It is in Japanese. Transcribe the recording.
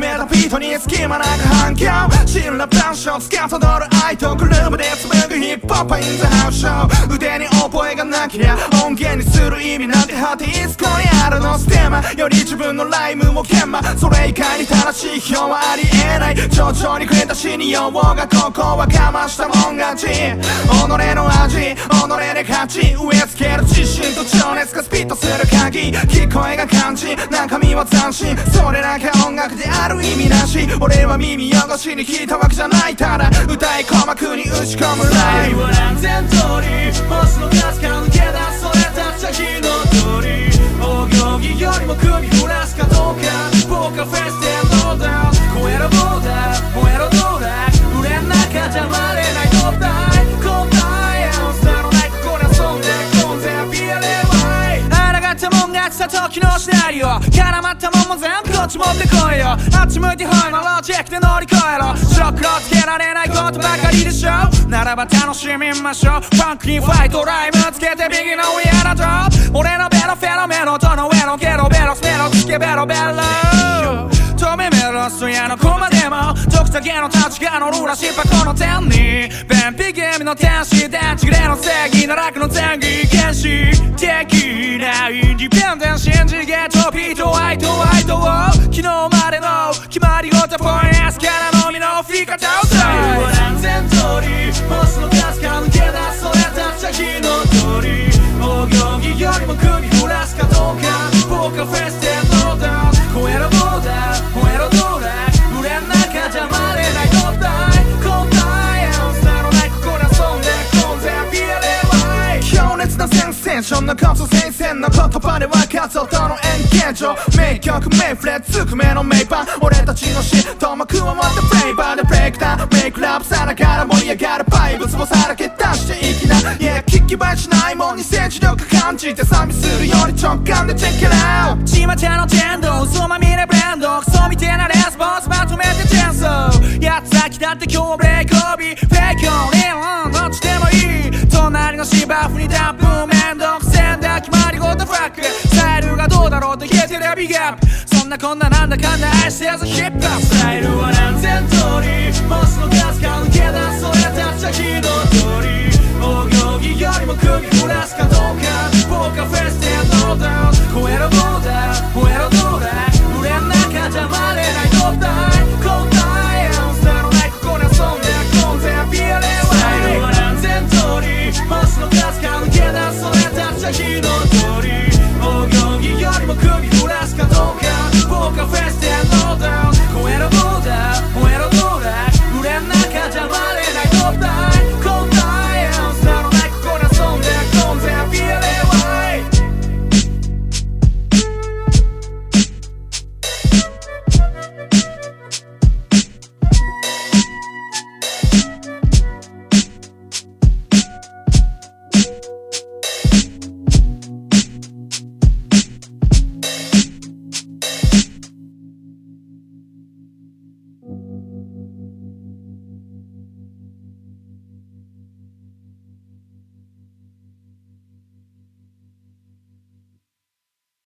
詰めたビートに隙間なく反響真羅万象つかさどる愛とグルーブで紡ぐヒップホップインザハウスショー腕に覚えがなけりゃ音源にする意味なんて果ていつこにあるのステマより自分のライムも研磨それ以外に正しい表はありえない徐々にくれた死にようがここはかましたもん勝ち己の味己で勝ち植え付ける自信と情熱がスピットする鍵声が感じ中身は斬新それだけ音楽である意味なし。俺は耳汚しに聞いたわけじゃない。ただ歌い鼓膜に打ち込むライブ。安全通り星のガスから抜け出そたもん勝ちた時のシナリオ。絡まったもんも全部こっち持ってこいよ。あっち向いてほいのロジックで乗り越えろ。白黒つけられないことばかりでしょ。ならば楽しみましょう。パンクにファイトライムつけてビギのウィアだと俺のベロフェロメロとの上のゲロベロスメロつけベロベロ。止めメロスやのコマでも。ドクタゲの立ちが乗るらしい箱の点に。便秘気味の天使電池での正義奈落の前儀原始的。インディペンデンシンジゲットピートワイトワイトを昨日までの決まりごとポインスからのみの振り方をさ安全通り星のガスか抜け出それたちは火の鳥お行儀よりも首振らすかどう。かションのコツ先生の言葉で分かつ音の円形状名曲名フレッツめの名盤俺たちのシとも加わったフレーバーでブレイクダウン。メイクラップさながら盛り上がるバイブスもさらけ出していきな。Yeah 聞き映えしないもんに政治力感じて賛美するように直感でチェックラウト巷の天道嘘まみれブレンドクソみてえなレスポンスまとめてチェンソーやつ先だって今日はブレイクオビフェイクオンまり事ファック。スタイルがどうだろうって聞いてりゃビッグアップ。そんなこんななんだかんだ愛してやぞヒップアップスタイルは何千通りモスの数